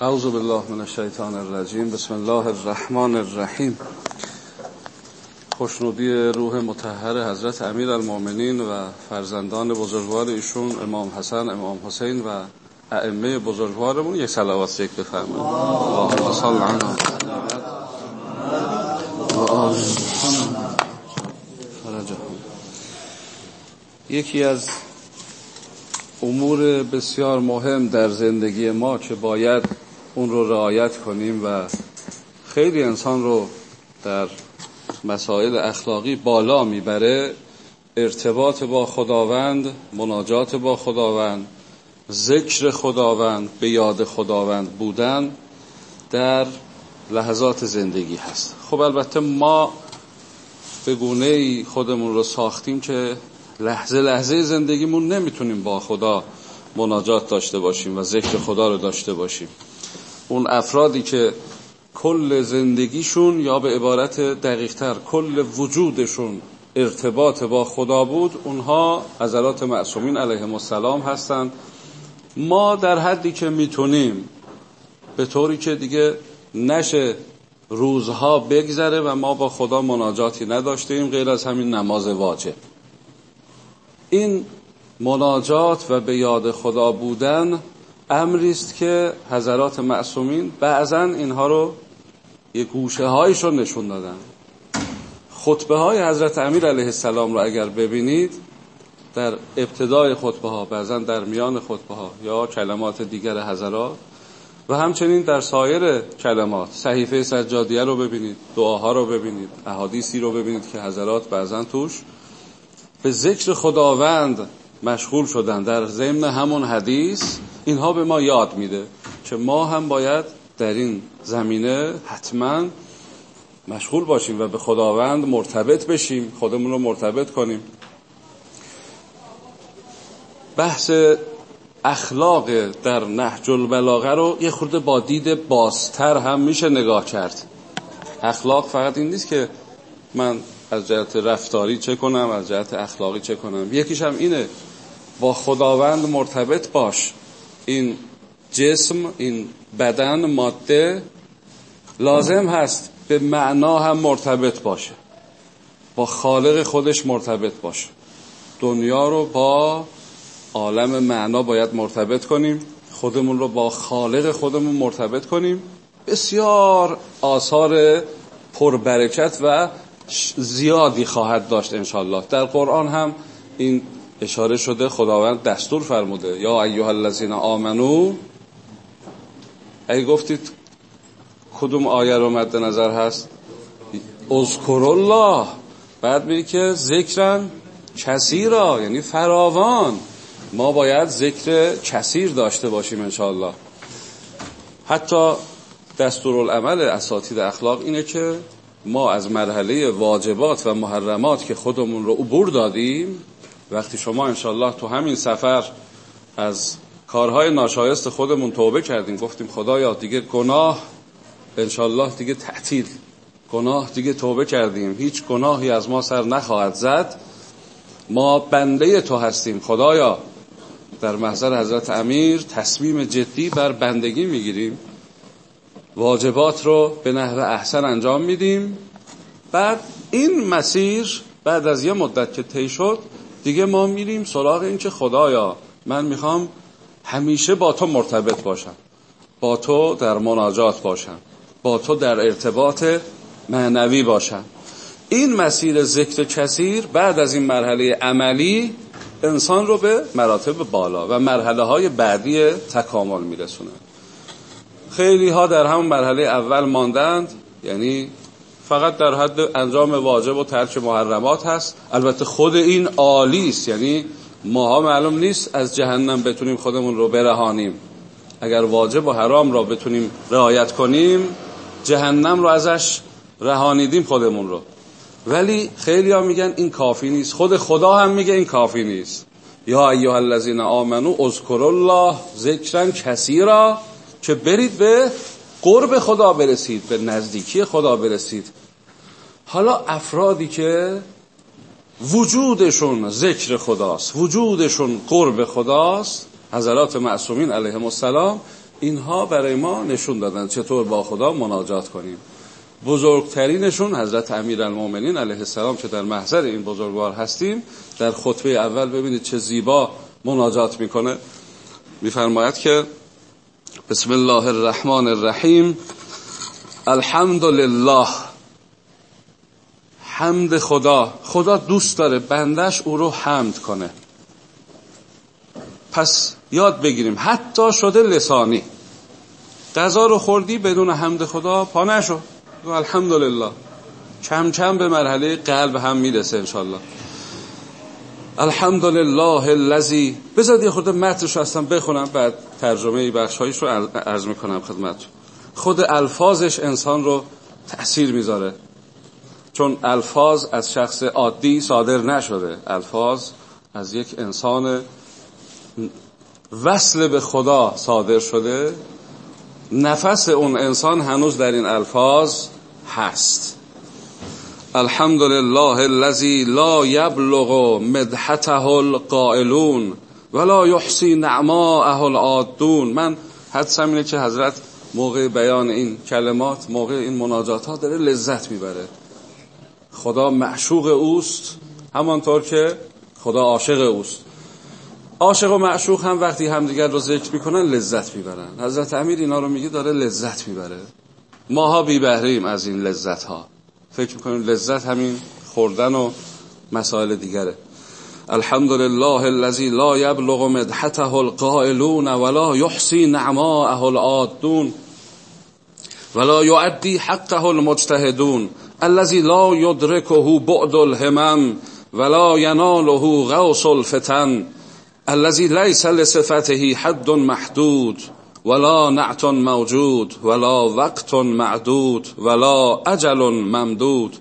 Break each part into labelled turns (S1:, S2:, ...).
S1: اعوذ بالله من الشیطان الرجیم. بسم الله الرحمن الرحیم. خوشنودی روح متحر حضرت امیر المومنین و فرزندان بزرگوار ایشون امام حسن امام حسین و ائمه بزرگوارمون یک صلوات یک بفرمایید. اللهم صل علی یکی از امور بسیار مهم در زندگی ما که باید اون رو رعایت کنیم و خیلی انسان رو در مسائل اخلاقی بالا می‌بره. ارتباط با خداوند مناجات با خداوند ذکر خداوند به یاد خداوند بودن در لحظات زندگی هست. خب البته ما به گونه خودمون رو ساختیم که لحظه لحظه زندگیمون نمی‌تونیم با خدا مناجات داشته باشیم و ذکر خدا رو داشته باشیم. اون افرادی که کل زندگیشون یا به عبارت دقیقتر کل وجودشون ارتباط با خدا بود اونها حضرات معصومین علیهم السلام هستند. ما در حدی که می‌تونیم به طوری که دیگه نشه روزها بگذره و ما با خدا مناجاتی نداشتیم غیر از همین نماز واجب. این مناجات و به یاد خدا بودن امری است که حضرات معصومین بعضا اینها رو یه گوشه هایشون نشون دادن. خطبه های حضرت امیر علیه السلام رو اگر ببینید در ابتدای خطبه ها بعضا در میان خطبه ها یا کلمات دیگر حضرات و همچنین در سایر کلمات صحیفه سجادیه رو ببینید دعاها رو ببینید احادیثی رو ببینید که حضرات بعضا توش به ذکر خداوند مشغول شدن. در ضمن همون حدیث اینها به ما یاد میده که ما هم باید در این زمینه حتما مشغول باشیم و به خداوند مرتبط بشیم خودمون رو مرتبط کنیم. بحث اخلاق در نهج البلاغه رو یه خورده با دید بازتر هم میشه نگاه کرد. اخلاق فقط این نیست که من از جهت رفتاری چه کنم از جهت اخلاقی چه کنم. یکیش هم اینه با خداوند مرتبط باش. این جسم این بدن ماده لازم هست به معنا هم مرتبط باشه. با خالق خودش مرتبط باشه. دنیا رو با عالم معنا باید مرتبط کنیم. خودمون رو با خالق خودمون مرتبط کنیم. بسیار آثار پربرکت و زیادی خواهد داشت انشالله در قرآن هم این اشاره شده خداوند دستور فرموده. یا ایها الذین آمنو ای گفتید کدوم آیه رو مد نظر هست؟ اذکر الله بعد میگه که ذکرن کثیرا یعنی فراوان. ما باید ذکر کثیر داشته باشیم انشاءالله. حتی دستورالعمل اساتید اخلاق اینه که ما از مرحله واجبات و محرمات که خودمون رو عبور دادیم وقتی شما انشالله تو همین سفر از کارهای ناشایست خودمون توبه کردیم گفتیم خدایا دیگه گناه انشالله دیگه تعطیل گناه دیگه توبه کردیم. هیچ گناهی از ما سر نخواهد زد. ما بنده تو هستیم. خدایا در محضر حضرت امیر تصمیم جدی بر بندگی می‌گیریم. واجبات رو به نحو احسن انجام میدیم. بعد این مسیر بعد از یه مدت که طی شد دیگه ما میریم سراغ این که خدایا من می‌خوام همیشه با تو مرتبط باشم با تو در مناجات باشم با تو در ارتباط معنوی باشم. این مسیر ذکر کثیر بعد از این مرحله عملی انسان رو به مراتب بالا و مرحله های بعدی تکامل میرسونه. خیلی ها در همون مرحله اول ماندند یعنی فقط در حد انجام واجب و ترک محرمات هست. البته خود این عالی است. یعنی ماها معلوم نیست از جهنم بتونیم خودمون رو برهانیم. اگر واجب و حرام را بتونیم رعایت کنیم جهنم رو ازش رهانیدیم خودمون رو. ولی خیلی ها میگن این کافی نیست. خود خدا هم میگه این کافی نیست. یا ایها الذین آمنو اذکر الله ذکرا کثیرا که برید به قرب خدا برسید به نزدیکی خدا برسید. حالا افرادی که وجودشون ذکر خداست وجودشون قرب خداست حضرات معصومین علیهم السلام اینها برای ما نشون دادن چطور با خدا مناجات کنیم. بزرگترینشون حضرت امیر المومنین علیه السلام که در محضر این بزرگوار هستیم در خطبه اول ببینید چه زیبا مناجات می‌کنه. میفرماید که بسم الله الرحمن الرحیم. الحمد لله حمد خدا. خدا دوست داره بندش او رو حمد کنه. پس یاد بگیریم حتی شده لسانی. غذا رو خوردی بدون حمد خدا پا نشو. الحمدلله. کم کم به مرحله قلب هم می‌رسه انشالله الحمدلله الذی بذار یه خود متنش رو اصلا بخونم بعد ترجمه بخش هایش رو عرض می‌کنم خدمت خود الفاظش انسان رو تأثیر می‌ذاره. چون الفاظ از شخص عادی صادر نشده. الفاظ از یک انسان وصل به خدا صادر شده. نفس اون انسان هنوز در این الفاظ هست. الحمد لله الذي لا يبلغ مدحته القائلون ولا يحصي نعماءه العادون. من حدسم اینه که حضرت موقع بیان این کلمات موقع این مناجات ها داره لذت می‌بره. خدا معشوق اوست همانطور که خدا عاشق اوست. عاشق و معشوق هم وقتی همدیگر رو ذکر می‌کنن لذت می‌برن. حضرت امیر اینا رو میگه داره لذت می‌بره. ماها بی بهریم از این لذت ها فکر می‌کنیم لذت همین خوردن و مسائل دیگره. الحمد لله الذي لا يبلغ مدحته القائلون ولا يحصي نعماءه العادون ولا يؤدي حقه المجتهدون الذي لا يدركه بعد الهمم ولا يناله غوص الفتن الذي ليس لصفته حد محدود. ولا نعت موجود ولا وقت معدود ولا اجل ممدود.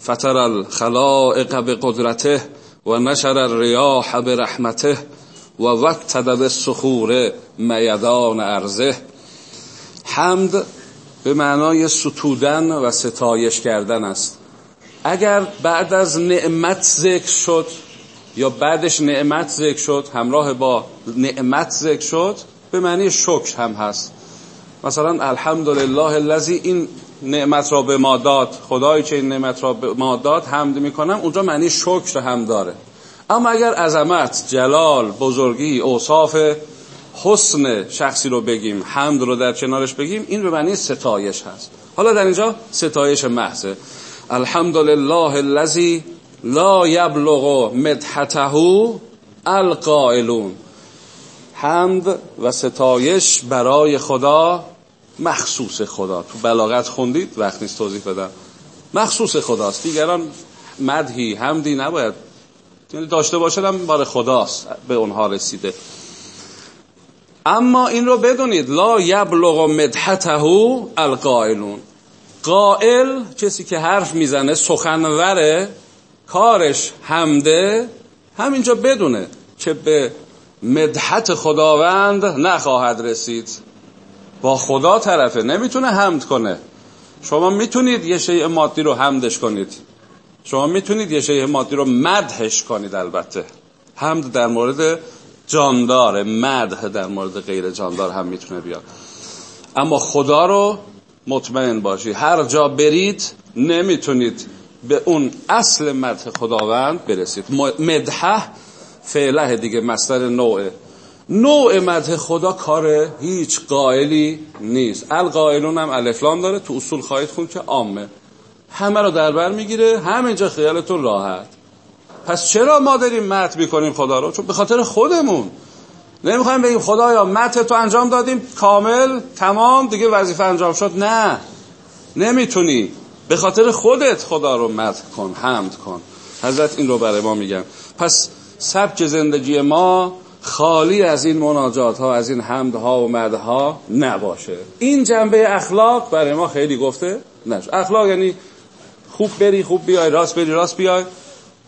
S1: فتر الخلائق بقدرته و نشر الرياح برحمته و وقتد بالصخور میدان ارزه حمد به معنای ستودن و ستایش کردن است. اگر بعد از نعمت ذکر شد یا بعدش نعمت ذکر شد همراه با نعمت ذکر شد به معنی شکر هم هست. مثلا الحمدلله الذی این نعمت را به ما داد. خدایی که این نعمت را به ما داد حمد می‌کنم اونجا معنی شکر هم داره. اما اگر عظمت جلال بزرگی اوصاف حسن شخصی رو بگیم حمد رو در کنارش بگیم این به معنی ستایش هست. حالا در اینجا ستایش محضه. الحمدلله الذی لا یبلغ مدحته القائلون. حمد و ستایش برای خدا مخصوص خدا. تو بلاغت خوندید وقت نیست توضیح بدم. مخصوص خداست. دیگران مدهی حمدی نباید. یعنی داشته باشد هم بار خداست به اونها رسیده. اما این رو بدونید. لا یبلغ مدحته القائلون. قائل کسی که حرف می‌زنه سخنوره کارش حمده همینجا بدونه که به مدحت خداوند نخواهد رسید. با خدا طرفه نمی‌تونه حمد کنه. شما می‌تونید یه شیء مادی رو حمدش کنید. شما می‌تونید یه شیء مادی رو مدحش کنید البته. حمد در مورد جاندار مدح در مورد غیر جاندار هم می‌تونه بیاد. اما خدا رو مطمئن باشی. هر جا برید نمی‌تونید به اون اصل مدح خداوند برسید. مدحه فعله دیگه مصدر نوعه. نوع مدح خدا کار هیچ قائلی نیست. القائلون هم الفلام داره تو اصول خواهید خون که عامه. همه رو در بر می‌گیره همینجا خیالتون راحت. پس چرا ما داریم مت می‌کنیم خدا رو؟ چون به خاطر خودمون. نمی‌خوایم بگیم خدایا مت تو انجام دادیم کامل تمام دیگه وظیفه انجام شد. نه. نمی‌تونی. به خاطر خودت خدا رو مت کن حمد کن. حضرت این رو برای ما میگن. پس سبک زندگی ما خالی از این مناجات ها از این حمد ها و مده ها نباشه. این جنبه اخلاق برای ما خیلی گفته نشه اخلاق یعنی خوب بری خوب بیای راست بری راست بیای.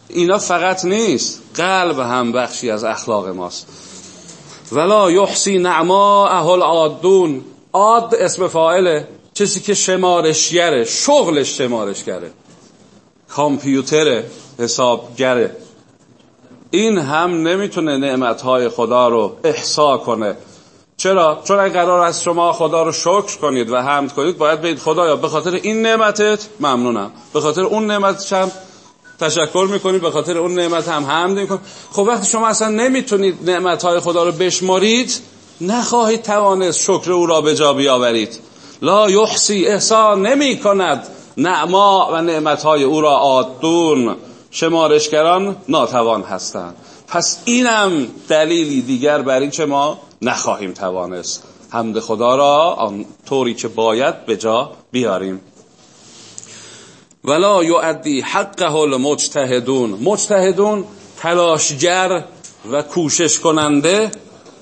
S1: اینا فقط نیست. قلب هم بخشی از اخلاق ماست. ولا یحسی نعما اهل عادون عاد اسم فاعله. چیزی که شمارشگره شغلش شمارشگره کامپیوتر حسابگره. این هم نمی‌تونه نعمتهای خدا رو احسا کنه. چرا؟ چون اگر قرار از شما خدا رو شکر کنید و حمد کنید باید بگید خدایا به خاطر این نعمتت ممنونم. به خاطر اون نعمت هم تشکر می‌کنید به خاطر اون نعمت هم حمد می‌کنید خب وقتی شما اصلا نمی‌تونید نعمت های خدا رو بشمارید نخواهید توانست شکر او را به جا بیاورید. لا یحسی احسان نمی کند نعما و نعمت های او را آدون. شمارشگران ناتوان هستند. پس اینم دلیلی دیگر بر این که ما نخواهیم توانست. حمد خدا را آن طوری که باید به جا بیاریم. ولا یعدی حقه المجتهدون. مجتهدون تلاشگر و کوشش کننده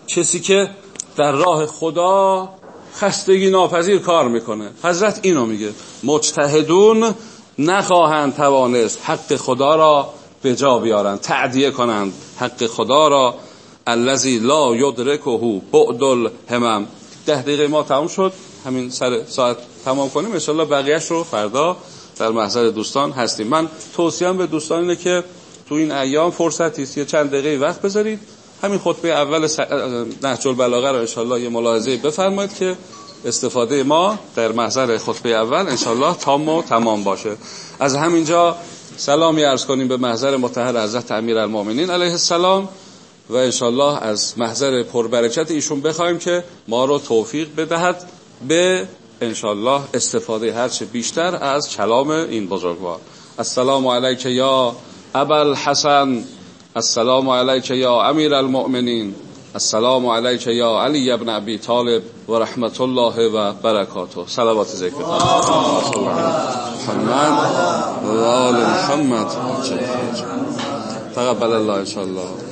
S1: کسی که در راه خدا خستگی ناپذیر کار می‌کنه. حضرت اینو میگه. مجتهدون نخواهند توانست حق خدا را به جا بیارند تعدیه کنند حق خدا را. الذی لا یدرکه بعد الهمم. ده دقیقه ما تموم شد. همین سر ساعت تمام کنیم. ان بقیهش رو فردا در محضر دوستان هستیم. من توصیم به دوستان اینه که تو این ایام فرصتی است. یه چند دقیقه وقت بذارید. همین خطبه اول نهج البلاغه رو انشالله یه ملاحظه بفرمایید که استفاده ما در محضر خطبه اول انشالله تام و تمام باشه. از همینجا سلامی عرض کنیم به محضر متحر حضرت امیر المومنین علیه السلام و انشالله از محضر پربرکت ایشون بخوایم که ما رو توفیق بدهد به انشالله استفاده هرچه بیشتر از کلام این بزرگوار. السلام علیک یا ابل حسن السلام علیک یا امیر المؤمنین السلام علیک یا علی ابن ابی طالب و رحمت الله و برکاته صلوات ذکر محمد و آل محمد تقبل الله انشاءالله